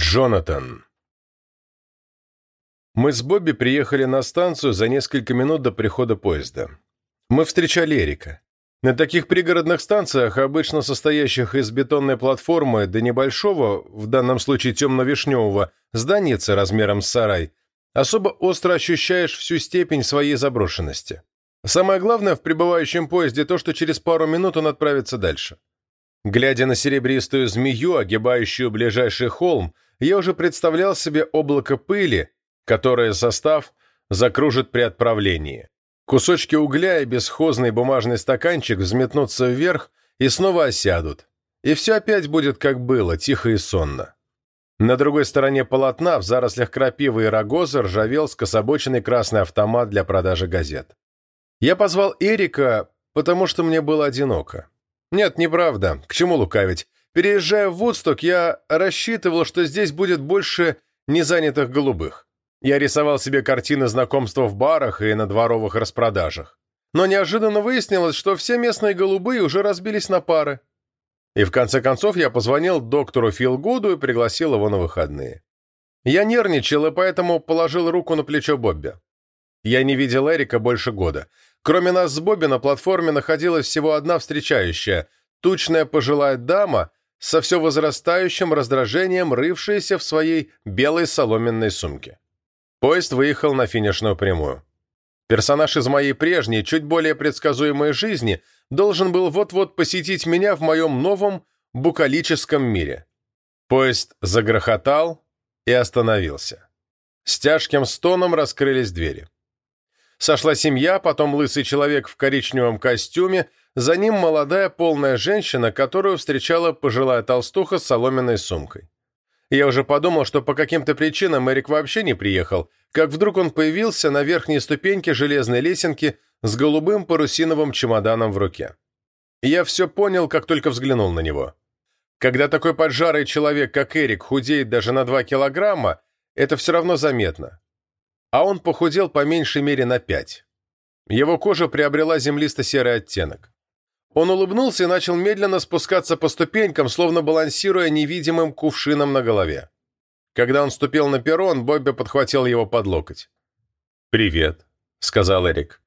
Джонатан. Мы с Бобби приехали на станцию за несколько минут до прихода поезда. Мы встречали Эрика. На таких пригородных станциях, обычно состоящих из бетонной платформы до небольшого, в данном случае темно-вишневого, зданица размером с сарай, особо остро ощущаешь всю степень своей заброшенности. Самое главное в прибывающем поезде то, что через пару минут он отправится дальше. Глядя на серебристую змею, огибающую ближайший холм, я уже представлял себе облако пыли, которое состав закружит при отправлении. Кусочки угля и бесхозный бумажный стаканчик взметнутся вверх и снова осядут. И все опять будет как было, тихо и сонно. На другой стороне полотна, в зарослях крапивы и рогоза, ржавел скособоченный красный автомат для продажи газет. Я позвал Эрика, потому что мне было одиноко. Нет, неправда. К чему лукавить? Переезжая в Вудсток, я рассчитывал, что здесь будет больше незанятых голубых. Я рисовал себе картины знакомства в барах и на дворовых распродажах. Но неожиданно выяснилось, что все местные голубые уже разбились на пары. И в конце концов я позвонил доктору Филгуду и пригласил его на выходные. Я нервничал и поэтому положил руку на плечо Бобби. Я не видел Эрика больше года. Кроме нас с Бобби на платформе находилась всего одна встречающая, тучная пожилая дама со все возрастающим раздражением, рывшаяся в своей белой соломенной сумке. Поезд выехал на финишную прямую. Персонаж из моей прежней, чуть более предсказуемой жизни должен был вот-вот посетить меня в моем новом букалическом мире. Поезд загрохотал и остановился. С тяжким стоном раскрылись двери. Сошла семья, потом лысый человек в коричневом костюме, за ним молодая полная женщина, которую встречала пожилая толстуха с соломенной сумкой. Я уже подумал, что по каким-то причинам Эрик вообще не приехал, как вдруг он появился на верхней ступеньке железной лесенки с голубым парусиновым чемоданом в руке. Я все понял, как только взглянул на него. Когда такой поджарый человек, как Эрик, худеет даже на 2 килограмма, это все равно заметно а он похудел по меньшей мере на пять. Его кожа приобрела землисто-серый оттенок. Он улыбнулся и начал медленно спускаться по ступенькам, словно балансируя невидимым кувшином на голове. Когда он ступил на перрон, Бобби подхватил его под локоть. «Привет», — сказал Эрик.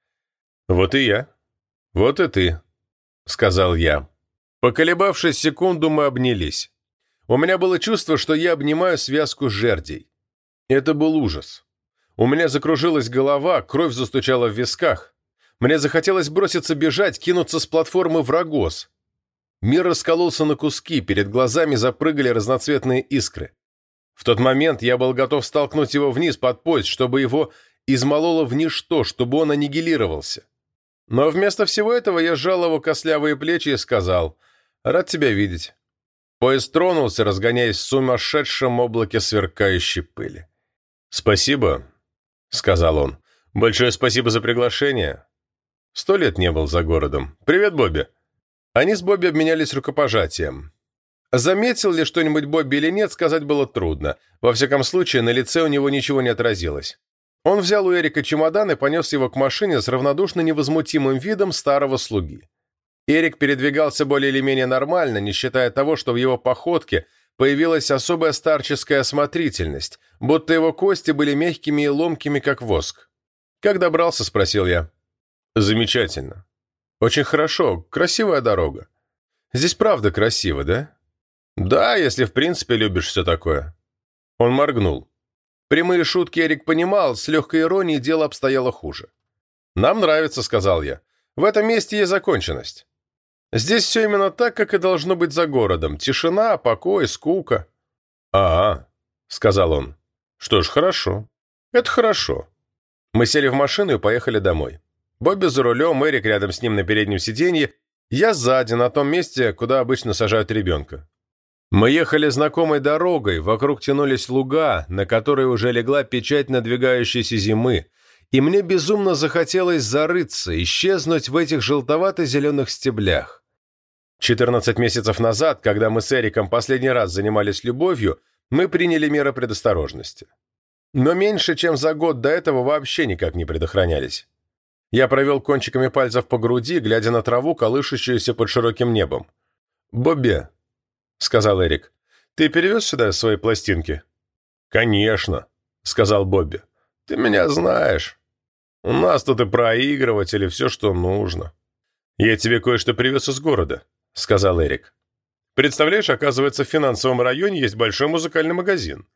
«Вот и я». «Вот и ты», — сказал я. Поколебавшись секунду, мы обнялись. У меня было чувство, что я обнимаю связку жердей. Это был ужас. У меня закружилась голова, кровь застучала в висках. Мне захотелось броситься бежать, кинуться с платформы в рогоз. Мир раскололся на куски, перед глазами запрыгали разноцветные искры. В тот момент я был готов столкнуть его вниз под поезд, чтобы его измололо в ничто, чтобы он аннигилировался. Но вместо всего этого я сжал его костлявые плечи и сказал «Рад тебя видеть». Поезд тронулся, разгоняясь в сумасшедшем облаке сверкающей пыли. «Спасибо», сказал он. «Большое спасибо за приглашение. Сто лет не был за городом. Привет, Бобби». Они с Бобби обменялись рукопожатием. Заметил ли что-нибудь Бобби или нет, сказать было трудно. Во всяком случае, на лице у него ничего не отразилось. Он взял у Эрика чемодан и понес его к машине с равнодушно невозмутимым видом старого слуги. Эрик передвигался более или менее нормально, не считая того, что в его походке – появилась особая старческая осмотрительность, будто его кости были мягкими и ломкими, как воск. «Как добрался?» – спросил я. «Замечательно. Очень хорошо. Красивая дорога. Здесь правда красиво, да?» «Да, если в принципе любишь все такое». Он моргнул. Прямые шутки Эрик понимал, с легкой иронией дело обстояло хуже. «Нам нравится», — сказал я. «В этом месте есть законченность. Здесь все именно так, как и должно быть за городом. Тишина, покой, скука. «А, — сказал он. Что ж, хорошо. Это хорошо». Мы сели в машину и поехали домой. Бобби за рулем, Эрик рядом с ним на переднем сиденье, я сзади, на том месте, куда обычно сажают ребенка. Мы ехали знакомой дорогой, вокруг тянулись луга, на которые уже легла печать надвигающейся зимы, и мне безумно захотелось зарыться, исчезнуть в этих желтовато-зеленых стеблях. 14 месяцев назад, когда мы с Эриком последний раз занимались любовью, мы приняли меры предосторожности. Но меньше, чем за год до этого вообще никак не предохранялись. Я провел кончиками пальцев по груди, глядя на траву, колышущуюся под широким небом. «Бобби», — сказал Эрик, Ты перевез сюда свои пластинки?» «Конечно», — сказал Бобби. «Ты меня знаешь. У нас тут и проигрыватель, и все, что нужно». «Я тебе кое-что привез из города», — сказал Эрик. «Представляешь, оказывается, в финансовом районе есть большой музыкальный магазин».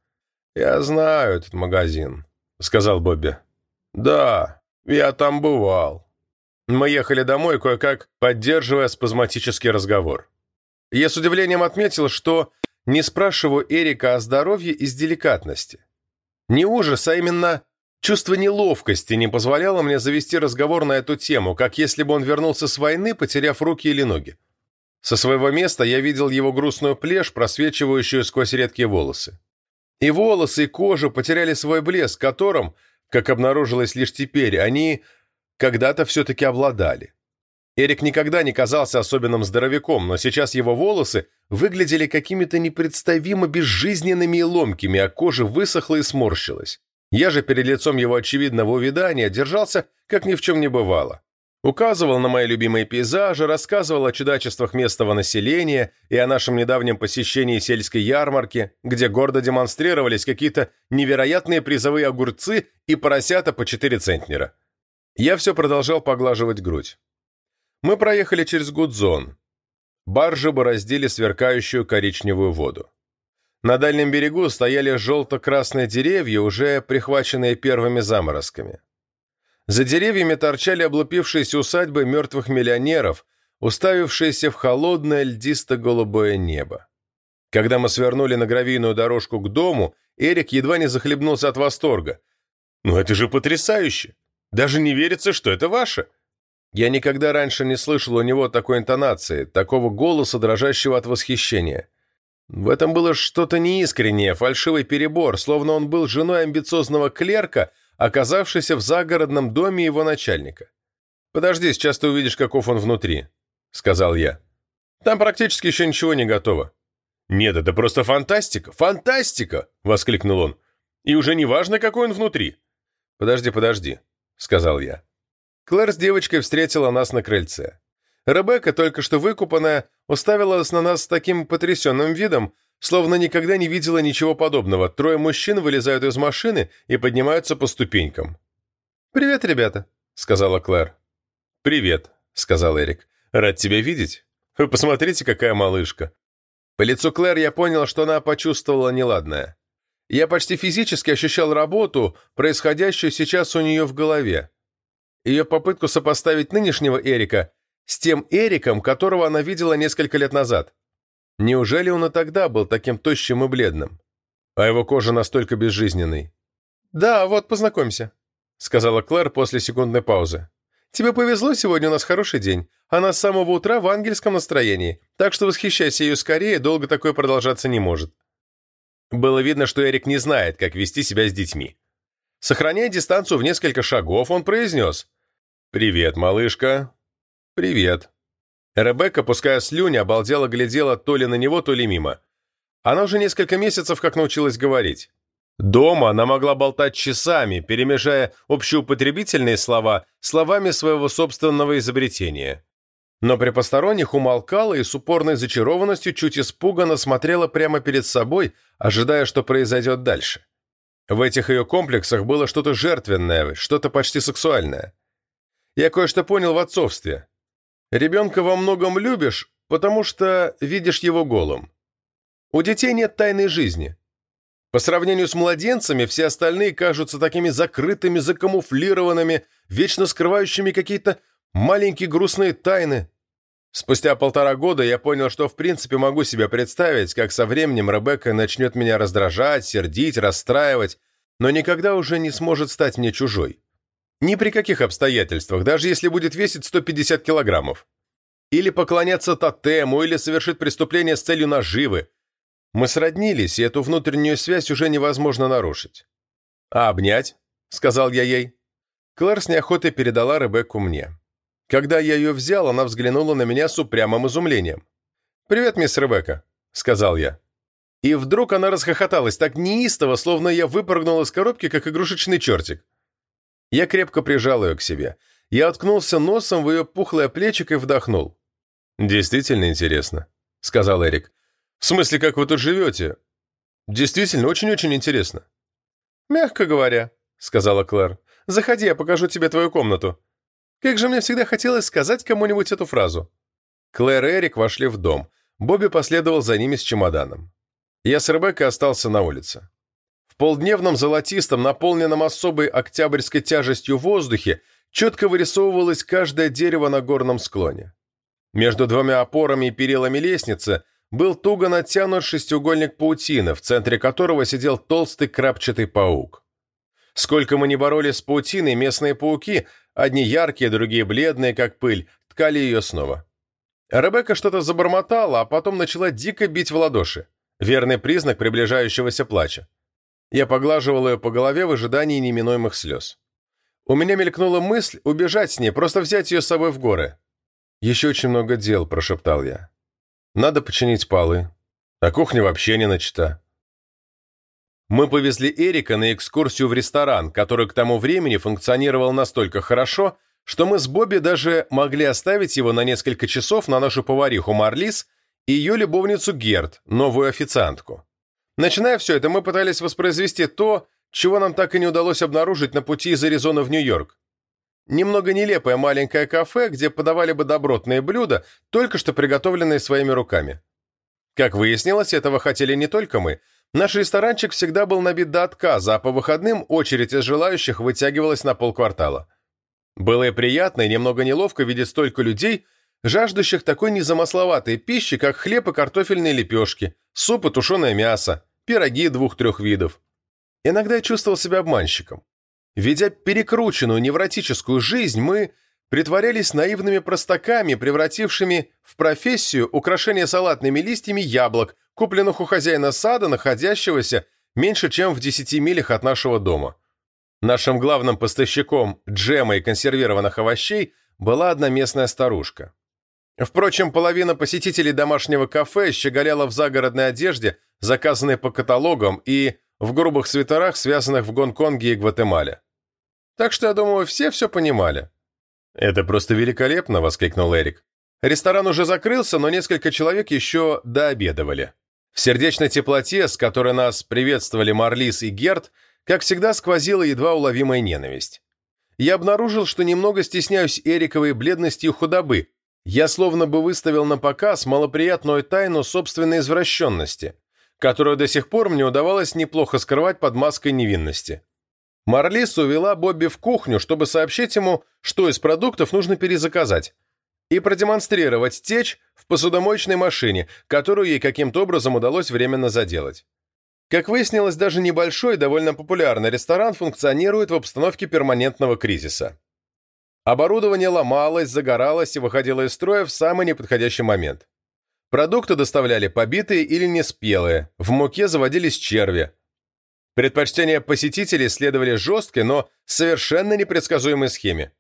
«Я знаю этот магазин», — сказал Бобби. «Да, я там бывал». Мы ехали домой, кое-как поддерживая спазматический разговор. Я с удивлением отметил, что не спрашиваю Эрика о здоровье из деликатности. Не ужас, а именно чувство неловкости не позволяло мне завести разговор на эту тему, как если бы он вернулся с войны, потеряв руки или ноги. Со своего места я видел его грустную плешь, просвечивающую сквозь редкие волосы. И волосы, и кожа потеряли свой блеск, которым, как обнаружилось лишь теперь, они когда-то все-таки обладали. Эрик никогда не казался особенным здоровяком, но сейчас его волосы выглядели какими-то непредставимо безжизненными и ломкими, а кожа высохла и сморщилась. Я же перед лицом его очевидного увядания держался, как ни в чем не бывало. Указывал на мои любимые пейзажи, рассказывал о чудачествах местного населения и о нашем недавнем посещении сельской ярмарки, где гордо демонстрировались какие-то невероятные призовые огурцы и поросята по 4 центнера. Я все продолжал поглаживать грудь. Мы проехали через Гудзон. Баржи бороздили сверкающую коричневую воду. На дальнем берегу стояли желто-красные деревья, уже прихваченные первыми заморозками. За деревьями торчали облупившиеся усадьбы мертвых миллионеров, уставившиеся в холодное льдисто-голубое небо. Когда мы свернули на гравийную дорожку к дому, Эрик едва не захлебнулся от восторга. «Ну это же потрясающе! Даже не верится, что это ваше!» Я никогда раньше не слышал у него такой интонации, такого голоса, дрожащего от восхищения. В этом было что-то неискреннее, фальшивый перебор, словно он был женой амбициозного клерка, оказавшейся в загородном доме его начальника. «Подожди, сейчас ты увидишь, каков он внутри», — сказал я. «Там практически еще ничего не готово». «Нет, это просто фантастика! Фантастика!» — воскликнул он. «И уже не важно, какой он внутри». «Подожди, подожди», — сказал я. Клэр с девочкой встретила нас на крыльце. Ребекка, только что выкупанная, уставилась на нас с таким потрясенным видом, словно никогда не видела ничего подобного. Трое мужчин вылезают из машины и поднимаются по ступенькам. «Привет, ребята», — сказала Клэр. «Привет», — сказал Эрик. «Рад тебя видеть. Вы посмотрите, какая малышка». По лицу Клэр я понял, что она почувствовала неладное. Я почти физически ощущал работу, происходящую сейчас у нее в голове ее попытку сопоставить нынешнего Эрика с тем Эриком, которого она видела несколько лет назад. Неужели он и тогда был таким тощим и бледным? А его кожа настолько безжизненной? «Да, вот, познакомься», — сказала Клэр после секундной паузы. «Тебе повезло, сегодня у нас хороший день. Она с самого утра в ангельском настроении, так что восхищайся ее скорее, долго такое продолжаться не может». Было видно, что Эрик не знает, как вести себя с детьми. Сохраняя дистанцию в несколько шагов, он произнес «Привет, малышка». «Привет». Ребекка, пуская слюни, обалдела глядела то ли на него, то ли мимо. Она уже несколько месяцев как научилась говорить. Дома она могла болтать часами, перемежая общеупотребительные слова словами своего собственного изобретения. Но при посторонних умолкала и с упорной зачарованностью чуть испуганно смотрела прямо перед собой, ожидая, что произойдет дальше. В этих ее комплексах было что-то жертвенное, что-то почти сексуальное. Я кое-что понял в отцовстве. Ребенка во многом любишь, потому что видишь его голым. У детей нет тайной жизни. По сравнению с младенцами, все остальные кажутся такими закрытыми, закамуфлированными, вечно скрывающими какие-то маленькие грустные тайны. Спустя полтора года я понял, что в принципе могу себе представить, как со временем Ребекка начнет меня раздражать, сердить, расстраивать, но никогда уже не сможет стать мне чужой. Ни при каких обстоятельствах, даже если будет весить 150 килограммов. Или поклоняться тотему, или совершить преступление с целью наживы. Мы сроднились, и эту внутреннюю связь уже невозможно нарушить. «А обнять?» — сказал я ей. Клэр с неохотой передала Ребекку мне. Когда я ее взял, она взглянула на меня с упрямым изумлением. «Привет, мисс Ребекка», — сказал я. И вдруг она расхохоталась так неистово, словно я выпрыгнул из коробки, как игрушечный чертик. Я крепко прижал ее к себе. Я уткнулся носом в ее пухлое плечико и вдохнул. «Действительно интересно», — сказал Эрик. «В смысле, как вы тут живете? Действительно, очень-очень интересно». «Мягко говоря», — сказала Клэр. «Заходи, я покажу тебе твою комнату». Как же мне всегда хотелось сказать кому-нибудь эту фразу. Клэр и Эрик вошли в дом. Бобби последовал за ними с чемоданом. Я с Ребеккой остался на улице. Полдневном золотистом, наполненном особой октябрьской тяжестью воздухе, четко вырисовывалось каждое дерево на горном склоне. Между двумя опорами и перилами лестницы был туго натянут шестиугольник паутины, в центре которого сидел толстый крапчатый паук. Сколько мы не боролись с паутиной, местные пауки, одни яркие, другие бледные, как пыль, ткали ее снова. Ребекка что-то забормотала, а потом начала дико бить в ладоши. Верный признак приближающегося плача. Я поглаживал ее по голове в ожидании неминуемых слез. У меня мелькнула мысль убежать с ней, просто взять ее с собой в горы. «Еще очень много дел», – прошептал я. «Надо починить полы. А кухня вообще не начата». Мы повезли Эрика на экскурсию в ресторан, который к тому времени функционировал настолько хорошо, что мы с Бобби даже могли оставить его на несколько часов на нашу повариху Марлис и ее любовницу Герт, новую официантку. Начиная все это, мы пытались воспроизвести то, чего нам так и не удалось обнаружить на пути из Аризоны в Нью-Йорк. Немного нелепое маленькое кафе, где подавали бы добротные блюда, только что приготовленные своими руками. Как выяснилось, этого хотели не только мы. Наш ресторанчик всегда был набит до отказа, а по выходным очередь из желающих вытягивалась на полквартала. Было и приятно, и немного неловко видеть столько людей, жаждущих такой незамысловатой пищи, как хлеб и картофельные лепешки, суп и тушеное мясо, пироги двух-трех видов. Иногда я чувствовал себя обманщиком. Ведя перекрученную невротическую жизнь, мы притворялись наивными простаками, превратившими в профессию украшение салатными листьями яблок, купленных у хозяина сада, находящегося меньше, чем в десяти милях от нашего дома. Нашим главным поставщиком джема и консервированных овощей была одна местная старушка. Впрочем, половина посетителей домашнего кафе щеголяла в загородной одежде, заказанной по каталогам, и в грубых свитерах, связанных в Гонконге и Гватемале. Так что, я думаю, все все понимали. «Это просто великолепно!» – воскликнул Эрик. Ресторан уже закрылся, но несколько человек еще дообедывали. В сердечной теплоте, с которой нас приветствовали Марлис и Герт, как всегда, сквозила едва уловимая ненависть. Я обнаружил, что немного стесняюсь Эриковой бледности и худобы. Я словно бы выставил на показ малоприятную тайну собственной извращенности, которую до сих пор мне удавалось неплохо скрывать под маской невинности. Марлис увела Бобби в кухню, чтобы сообщить ему, что из продуктов нужно перезаказать, и продемонстрировать течь в посудомоечной машине, которую ей каким-то образом удалось временно заделать. Как выяснилось, даже небольшой, довольно популярный ресторан функционирует в обстановке перманентного кризиса. Оборудование ломалось, загоралось и выходило из строя в самый неподходящий момент. Продукты доставляли побитые или неспелые, в муке заводились черви. Предпочтения посетителей следовали жесткой, но совершенно непредсказуемой схеме.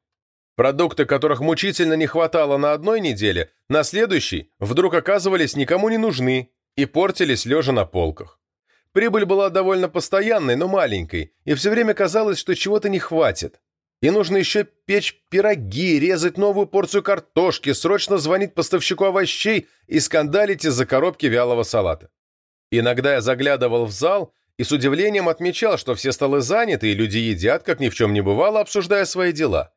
Продукты, которых мучительно не хватало на одной неделе, на следующей вдруг оказывались никому не нужны и портились лежа на полках. Прибыль была довольно постоянной, но маленькой, и все время казалось, что чего-то не хватит. И нужно еще печь пироги, резать новую порцию картошки, срочно звонить поставщику овощей и скандалить из-за коробки вялого салата. Иногда я заглядывал в зал и с удивлением отмечал, что все столы заняты, и люди едят, как ни в чем не бывало, обсуждая свои дела.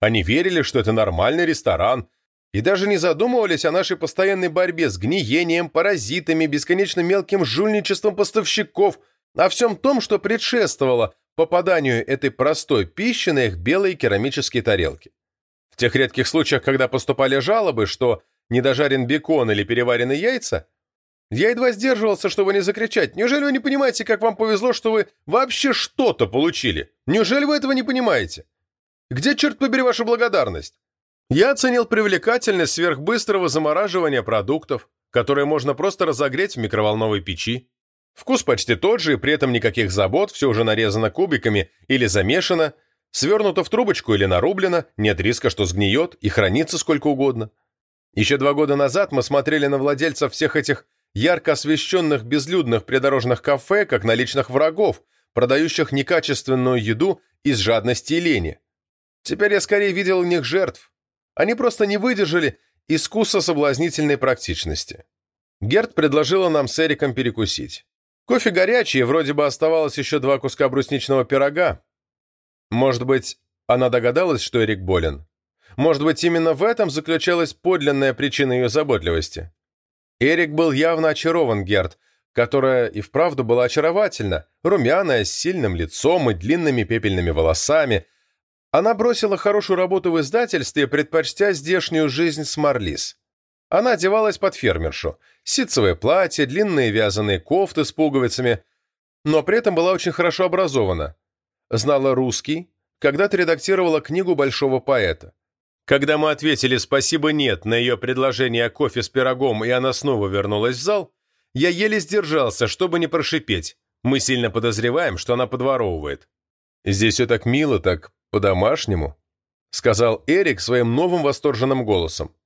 Они верили, что это нормальный ресторан, и даже не задумывались о нашей постоянной борьбе с гниением, паразитами, бесконечно мелким жульничеством поставщиков, о всем том, что предшествовало попаданию этой простой пищи на их белые керамические тарелки. В тех редких случаях, когда поступали жалобы, что недожарен бекон или переварены яйца, я едва сдерживался, чтобы не закричать. Неужели вы не понимаете, как вам повезло, что вы вообще что-то получили? Неужели вы этого не понимаете? Где, черт побери, ваша благодарность? Я оценил привлекательность сверхбыстрого замораживания продуктов, которые можно просто разогреть в микроволновой печи. Вкус почти тот же, и при этом никаких забот, все уже нарезано кубиками или замешано, свернуто в трубочку или нарублено, нет риска, что сгниет и хранится сколько угодно. Еще два года назад мы смотрели на владельцев всех этих ярко освещенных безлюдных придорожных кафе, как на личных врагов, продающих некачественную еду из жадности и лени. Теперь я скорее видел у них жертв, они просто не выдержали искуса соблазнительной практичности. Герт предложила нам с Эриком перекусить. Кофе горячий, вроде бы оставалось еще два куска брусничного пирога. Может быть, она догадалась, что Эрик болен? Может быть, именно в этом заключалась подлинная причина ее заботливости? Эрик был явно очарован Герт, которая и вправду была очаровательна, румяная, с сильным лицом и длинными пепельными волосами. Она бросила хорошую работу в издательстве, предпочтя здешнюю жизнь с Марлис. Она одевалась под фермершу. Ситцевое платье, длинные вязаные кофты с пуговицами, но при этом была очень хорошо образована. Знала русский, когда-то редактировала книгу большого поэта. Когда мы ответили «спасибо, нет» на ее предложение о кофе с пирогом, и она снова вернулась в зал, я еле сдержался, чтобы не прошипеть. Мы сильно подозреваем, что она подворовывает. «Здесь все так мило, так по-домашнему», — сказал Эрик своим новым восторженным голосом.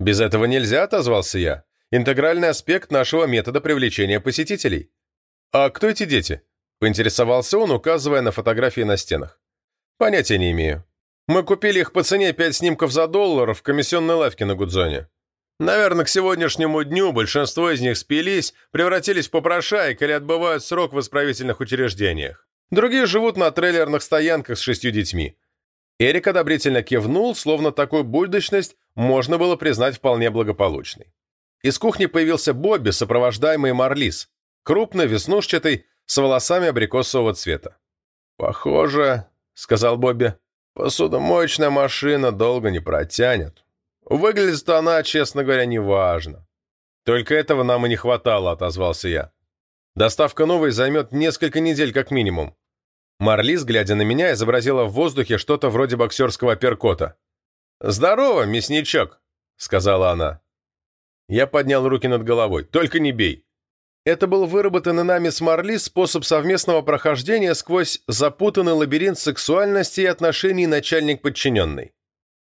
«Без этого нельзя», — отозвался я. «Интегральный аспект нашего метода привлечения посетителей». «А кто эти дети?» — поинтересовался он, указывая на фотографии на стенах. «Понятия не имею. Мы купили их по цене пять снимков за доллар в комиссионной лавке на Гудзоне. Наверное, к сегодняшнему дню большинство из них спились, превратились в попрошаек или отбывают срок в исправительных учреждениях. Другие живут на трейлерных стоянках с шестью детьми. Эрик одобрительно кивнул, словно такую будущность можно было признать вполне благополучной. Из кухни появился Бобби, сопровождаемый Марлис, крупный, веснушчатый, с волосами абрикосового цвета. «Похоже», — сказал Бобби, — «посудомоечная машина долго не протянет. Выглядит она, честно говоря, неважно». «Только этого нам и не хватало», — отозвался я. «Доставка новой займет несколько недель как минимум. Марлис, глядя на меня, изобразила в воздухе что-то вроде боксерского перкота. «Здорово, мясничок», — сказала она. Я поднял руки над головой. «Только не бей». Это был выработанный нами с Марлис способ совместного прохождения сквозь запутанный лабиринт сексуальности и отношений начальник-подчиненный.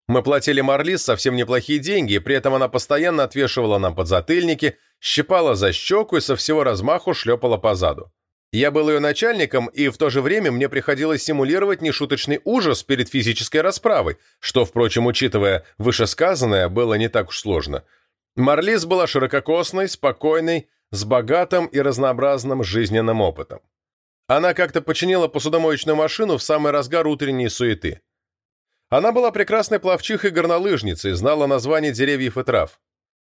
Мы платили Марлис совсем неплохие деньги, и при этом она постоянно отвешивала нам подзатыльники, щипала за щеку и со всего размаху шлепала по заду. Я был ее начальником, и в то же время мне приходилось симулировать нешуточный ужас перед физической расправой, что, впрочем, учитывая вышесказанное, было не так уж сложно. Марлиз была ширококосной, спокойной, с богатым и разнообразным жизненным опытом. Она как-то починила посудомоечную машину в самый разгар утренней суеты. Она была прекрасной пловчихой горнолыжницей, знала названия деревьев и трав.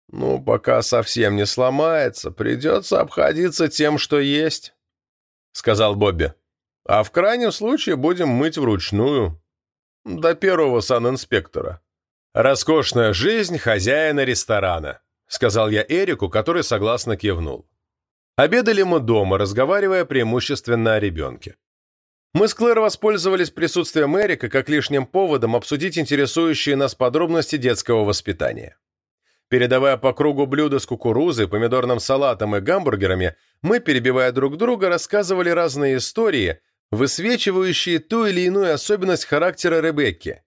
«Ну, пока совсем не сломается, придется обходиться тем, что есть», — сказал Бобби. «А в крайнем случае будем мыть вручную. До первого санинспектора». «Роскошная жизнь хозяина ресторана», — сказал я Эрику, который согласно кивнул. Обедали мы дома, разговаривая преимущественно о ребенке. Мы с Клэр воспользовались присутствием Эрика как лишним поводом обсудить интересующие нас подробности детского воспитания. Передавая по кругу блюда с кукурузой, помидорным салатом и гамбургерами, мы, перебивая друг друга, рассказывали разные истории, высвечивающие ту или иную особенность характера Ребекки.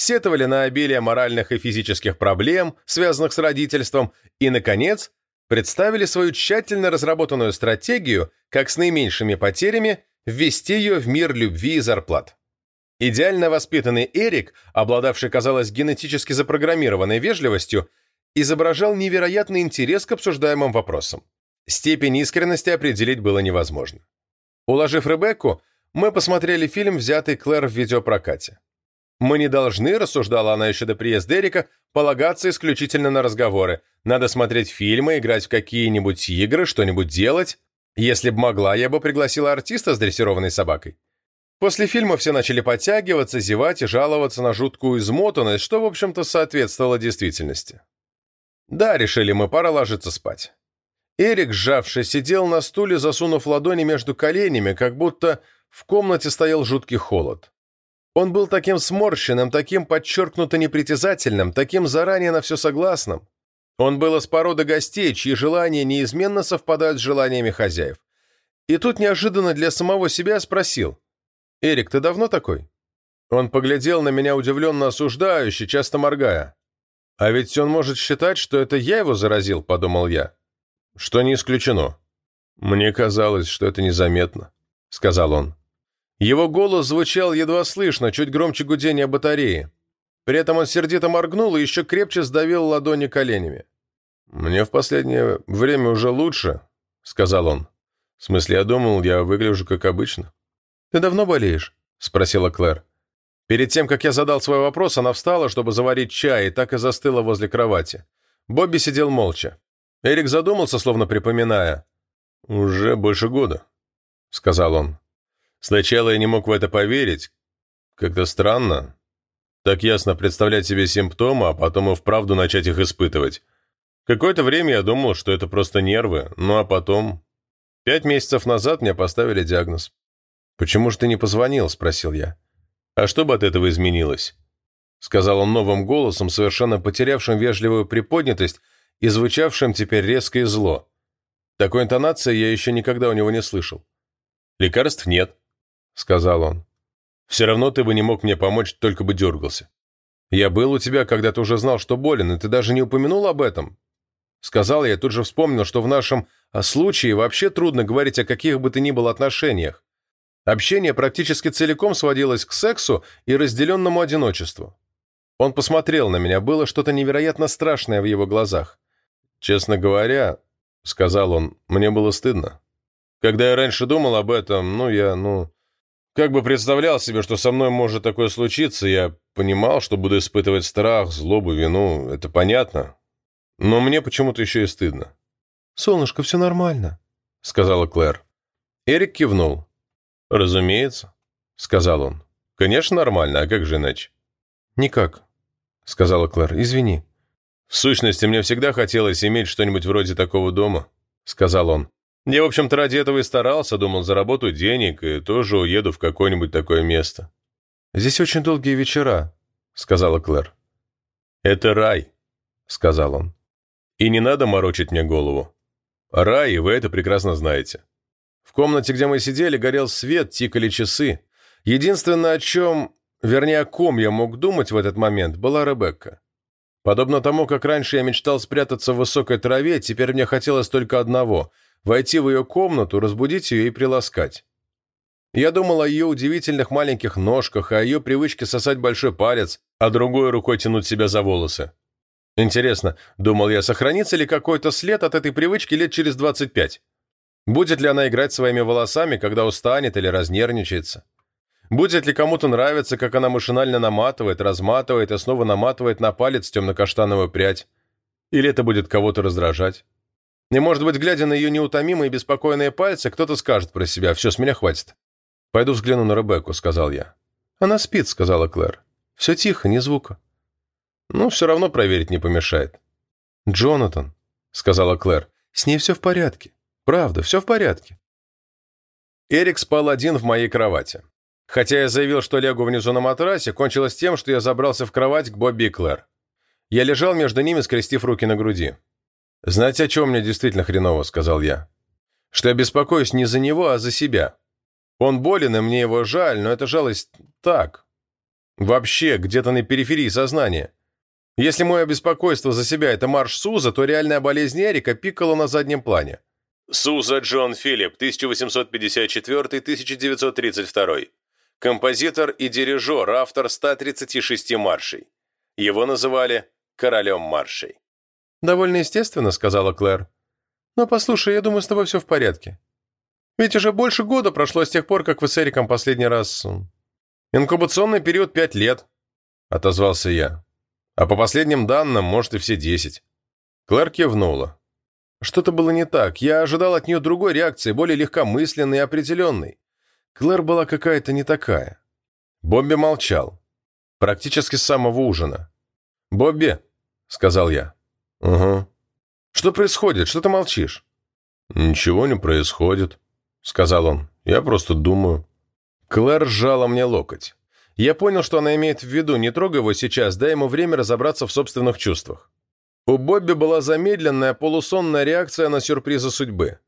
Сетовали на обилие моральных и физических проблем, связанных с родительством, и, наконец, представили свою тщательно разработанную стратегию, как с наименьшими потерями ввести ее в мир любви и зарплат. Идеально воспитанный Эрик, обладавший, казалось, генетически запрограммированной вежливостью, изображал невероятный интерес к обсуждаемым вопросам. Степень искренности определить было невозможно. Уложив Ребекку, мы посмотрели фильм, взятый Клэр в видеопрокате. «Мы не должны», — рассуждала она еще до приезда Эрика, «полагаться исключительно на разговоры. Надо смотреть фильмы, играть в какие-нибудь игры, что-нибудь делать. Если б могла, я бы пригласила артиста с дрессированной собакой». После фильма все начали подтягиваться, зевать и жаловаться на жуткую измотанность, что, в общем-то, соответствовало действительности. Да, решили мы, пора ложиться спать. Эрик, сжавшись, сидел на стуле, засунув ладони между коленями, как будто в комнате стоял жуткий холод. Он был таким сморщенным, таким подчеркнуто непритязательным, таким заранее на все согласным. Он был из породы гостей, чьи желания неизменно совпадают с желаниями хозяев. И тут неожиданно для самого себя спросил. «Эрик, ты давно такой?» Он поглядел на меня удивленно осуждающе, часто моргая. «А ведь он может считать, что это я его заразил», — подумал я. «Что не исключено». «Мне казалось, что это незаметно», — сказал он. Его голос звучал едва слышно, чуть громче гудения батареи. При этом он сердито моргнул и еще крепче сдавил ладони коленями. «Мне в последнее время уже лучше», — сказал он. «В смысле, я думал, я выгляжу как обычно». «Ты давно болеешь?» — спросила Клэр. Перед тем, как я задал свой вопрос, она встала, чтобы заварить чай, и так и застыла возле кровати. Бобби сидел молча. Эрик задумался, словно припоминая. «Уже больше года», — сказал он. «Сначала я не мог в это поверить. Как-то странно. Так ясно представлять себе симптомы, а потом и вправду начать их испытывать. Какое-то время я думал, что это просто нервы, ну а потом... Пять месяцев назад мне поставили диагноз. «Почему же ты не позвонил?» – спросил я. «А что бы от этого изменилось?» – сказал он новым голосом, совершенно потерявшим вежливую приподнятость и звучавшим теперь резко и зло. Такой интонации я еще никогда у него не слышал. «Лекарств нет», – сказал он. «Все равно ты бы не мог мне помочь, только бы дергался». «Я был у тебя, когда ты уже знал, что болен, и ты даже не упомянул об этом». Сказал я, тут же вспомнил, что в нашем а, случае вообще трудно говорить о каких бы то ни было отношениях. Общение практически целиком сводилось к сексу и разделенному одиночеству. Он посмотрел на меня, было что-то невероятно страшное в его глазах. «Честно говоря», — сказал он, — «мне было стыдно. Когда я раньше думал об этом, ну, я, ну, как бы представлял себе, что со мной может такое случиться, я понимал, что буду испытывать страх, злобу, вину, это понятно. Но мне почему-то еще и стыдно». «Солнышко, все нормально», — сказала Клэр. Эрик кивнул. «Разумеется», — сказал он. «Конечно, нормально, а как же иначе?» «Никак», — сказала Клэр. «Извини». «В сущности, мне всегда хотелось иметь что-нибудь вроде такого дома», — сказал он. «Я, в общем-то, ради этого и старался, думал, заработаю денег и тоже уеду в какое-нибудь такое место». «Здесь очень долгие вечера», — сказала Клэр. «Это рай», — сказал он. «И не надо морочить мне голову. Рай, вы это прекрасно знаете. В комнате, где мы сидели, горел свет, тикали часы. Единственное, о чем, вернее, о ком я мог думать в этот момент, была Ребекка. Подобно тому, как раньше я мечтал спрятаться в высокой траве, теперь мне хотелось только одного – войти в ее комнату, разбудить ее и приласкать. Я думал о ее удивительных маленьких ножках, о ее привычке сосать большой палец, а другой рукой тянуть себя за волосы. Интересно, думал я, сохранится ли какой-то след от этой привычки лет через 25? Будет ли она играть своими волосами, когда устанет или разнервничается? Будет ли кому-то нравиться, как она машинально наматывает, разматывает и снова наматывает на палец темно-каштановую прядь? Или это будет кого-то раздражать? И, может быть, глядя на ее неутомимые беспокойные пальцы, кто-то скажет про себя «Все, с меня хватит». «Пойду взгляну на Ребекку», — сказал я. «Она спит», — сказала Клэр. «Все тихо, ни звука». «Ну, все равно проверить не помешает». «Джонатан», — сказала Клэр, — «с ней все в порядке. Правда, все в порядке. Эрик спал один в моей кровати. Хотя я заявил, что лягу внизу на матрасе, кончилось тем, что я забрался в кровать к Бобби и Клэр. Я лежал между ними, скрестив руки на груди. «Знаете, о чем мне действительно хреново?» – сказал я. «Что я беспокоюсь не за него, а за себя. Он болен, и мне его жаль, но эта жалость так. Вообще, где-то на периферии сознания. Если мое беспокойство за себя – это марш Суза, то реальная болезнь Эрика пикала на заднем плане. Суза Джон Филипп, 1854-1932. Композитор и дирижер, автор 136 маршей. Его называли «королем маршей». «Довольно естественно», — сказала Клэр. «Но послушай, я думаю, с тобой все в порядке. Ведь уже больше года прошло с тех пор, как вы с Эриком последний раз...» «Инкубационный период пять лет», — отозвался я. «А по последним данным, может, и все десять». Клэр кивнула. Что-то было не так. Я ожидал от нее другой реакции, более легкомысленной и определенной. Клэр была какая-то не такая. Бобби молчал. Практически с самого ужина. «Бобби», — сказал я. «Угу». «Что происходит? Что ты молчишь?» «Ничего не происходит», — сказал он. «Я просто думаю». Клэр сжала мне локоть. Я понял, что она имеет в виду, не трогай его сейчас, дай ему время разобраться в собственных чувствах. У Бобби была замедленная, полусонная реакция на сюрпризы судьбы.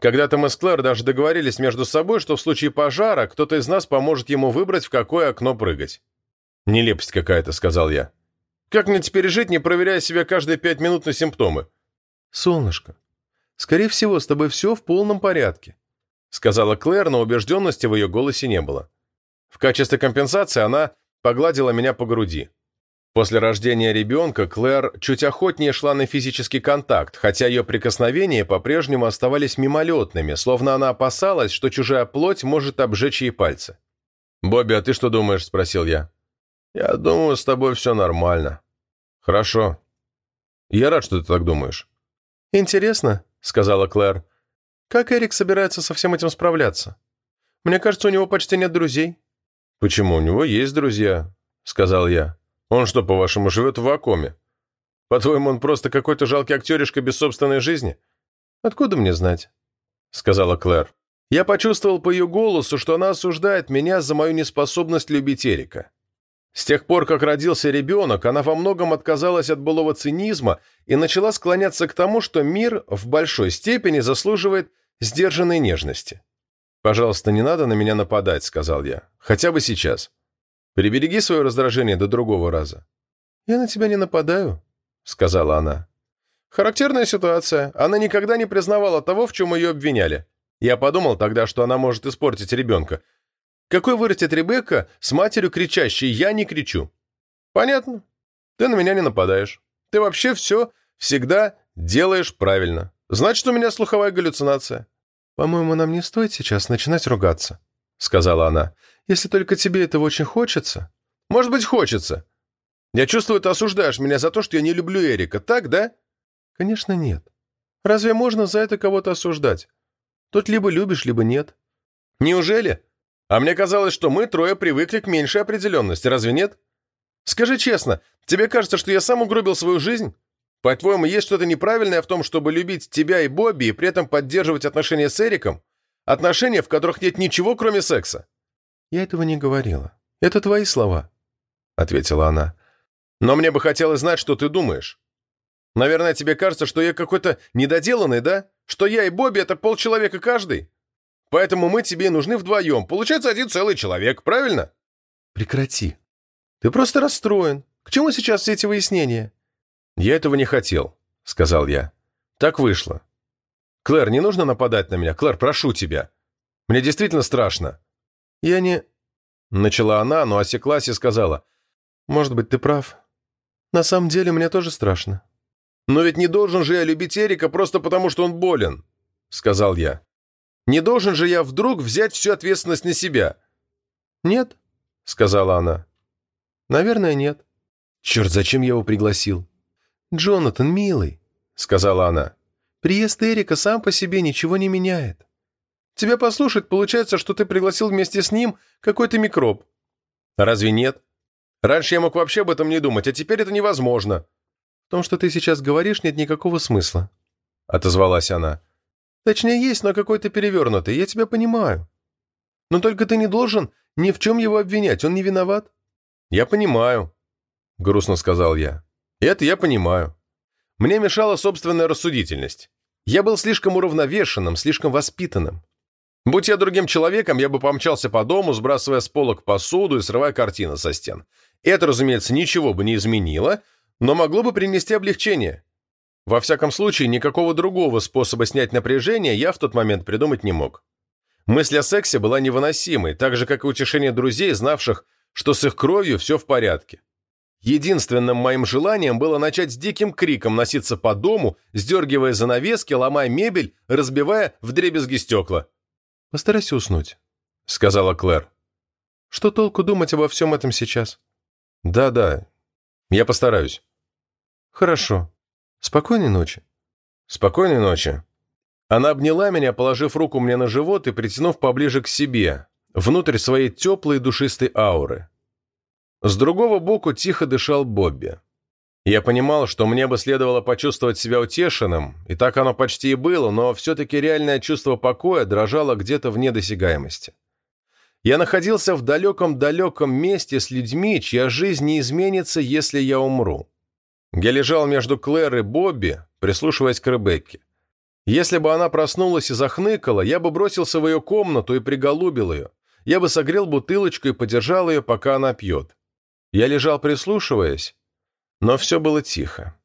Когда-то мы с Клэр даже договорились между собой, что в случае пожара кто-то из нас поможет ему выбрать, в какое окно прыгать. «Нелепость какая-то», — сказал я. «Как мне теперь жить, не проверяя себя каждые пять минут на симптомы?» «Солнышко, скорее всего, с тобой все в полном порядке», — сказала Клэр, но убежденности в ее голосе не было. В качестве компенсации она погладила меня по груди. После рождения ребенка Клэр чуть охотнее шла на физический контакт, хотя ее прикосновения по-прежнему оставались мимолетными, словно она опасалась, что чужая плоть может обжечь ей пальцы. «Бобби, а ты что думаешь?» – спросил я. «Я думаю, с тобой все нормально». «Хорошо. Я рад, что ты так думаешь». «Интересно», – сказала Клэр. «Как Эрик собирается со всем этим справляться? Мне кажется, у него почти нет друзей». «Почему? У него есть друзья», – сказал я. Он что, по-вашему, живет в вакууме? По-твоему, он просто какой-то жалкий актеришка без собственной жизни? Откуда мне знать? Сказала Клэр. Я почувствовал по ее голосу, что она осуждает меня за мою неспособность любить Эрика. С тех пор, как родился ребенок, она во многом отказалась от былого цинизма и начала склоняться к тому, что мир в большой степени заслуживает сдержанной нежности. «Пожалуйста, не надо на меня нападать», — сказал я. «Хотя бы сейчас». Прибереги свое раздражение до другого раза». «Я на тебя не нападаю», — сказала она. «Характерная ситуация. Она никогда не признавала того, в чем ее обвиняли. Я подумал тогда, что она может испортить ребенка. Какой вырастет Ребекка с матерью кричащей «я не кричу»?» «Понятно. Ты на меня не нападаешь. Ты вообще все всегда делаешь правильно. Значит, у меня слуховая галлюцинация». «По-моему, нам не стоит сейчас начинать ругаться», — сказала она. Если только тебе этого очень хочется. Может быть, хочется. Я чувствую, ты осуждаешь меня за то, что я не люблю Эрика, так, да? Конечно, нет. Разве можно за это кого-то осуждать? Тут либо любишь, либо нет. Неужели? А мне казалось, что мы трое привыкли к меньшей определенности, разве нет? Скажи честно, тебе кажется, что я сам угробил свою жизнь? По-твоему, есть что-то неправильное в том, чтобы любить тебя и Бобби и при этом поддерживать отношения с Эриком? Отношения, в которых нет ничего, кроме секса? «Я этого не говорила. Это твои слова», — ответила она. «Но мне бы хотелось знать, что ты думаешь. Наверное, тебе кажется, что я какой-то недоделанный, да? Что я и Бобби — это полчеловека каждый? Поэтому мы тебе нужны вдвоем. Получается один целый человек, правильно?» «Прекрати. Ты просто расстроен. К чему сейчас все эти выяснения?» «Я этого не хотел», — сказал я. «Так вышло. Клэр, не нужно нападать на меня. Клэр, прошу тебя. Мне действительно страшно». «Я не...» Начала она, но осеклась и сказала. «Может быть, ты прав. На самом деле, мне тоже страшно». «Но ведь не должен же я любить Эрика просто потому, что он болен», — сказал я. «Не должен же я вдруг взять всю ответственность на себя». «Нет», — сказала она. «Наверное, нет». «Черт, зачем я его пригласил?» «Джонатан, милый», — сказала она. «Приезд Эрика сам по себе ничего не меняет. Тебя послушать, получается, что ты пригласил вместе с ним какой-то микроб. Разве нет? Раньше я мог вообще об этом не думать, а теперь это невозможно. В том, что ты сейчас говоришь, нет никакого смысла. Отозвалась она. Точнее, есть, но какой-то перевернутый, я тебя понимаю. Но только ты не должен ни в чем его обвинять, он не виноват. Я понимаю, грустно сказал я. Это я понимаю. Мне мешала собственная рассудительность. Я был слишком уравновешенным, слишком воспитанным. Будь я другим человеком, я бы помчался по дому, сбрасывая с полок посуду и срывая картины со стен. Это, разумеется, ничего бы не изменило, но могло бы принести облегчение. Во всяком случае, никакого другого способа снять напряжение я в тот момент придумать не мог. Мысль о сексе была невыносимой, так же, как и утешение друзей, знавших, что с их кровью все в порядке. Единственным моим желанием было начать с диким криком носиться по дому, сдергивая занавески, ломая мебель, разбивая вдребезги стекла. «Постарайся уснуть», — сказала Клэр. «Что толку думать обо всем этом сейчас?» «Да-да, я постараюсь». «Хорошо. Спокойной ночи». «Спокойной ночи». Она обняла меня, положив руку мне на живот и притянув поближе к себе, внутрь своей теплой душистой ауры. С другого боку тихо дышал Бобби. Я понимал, что мне бы следовало почувствовать себя утешенным, и так оно почти и было, но все-таки реальное чувство покоя дрожало где-то вне досягаемости. Я находился в далеком-далеком месте с людьми, чья жизнь не изменится, если я умру. Я лежал между Клэр и Бобби, прислушиваясь к Ребекке. Если бы она проснулась и захныкала, я бы бросился в ее комнату и приголубил ее. Я бы согрел бутылочку и подержал ее, пока она пьет. Я лежал прислушиваясь, но все было тихо.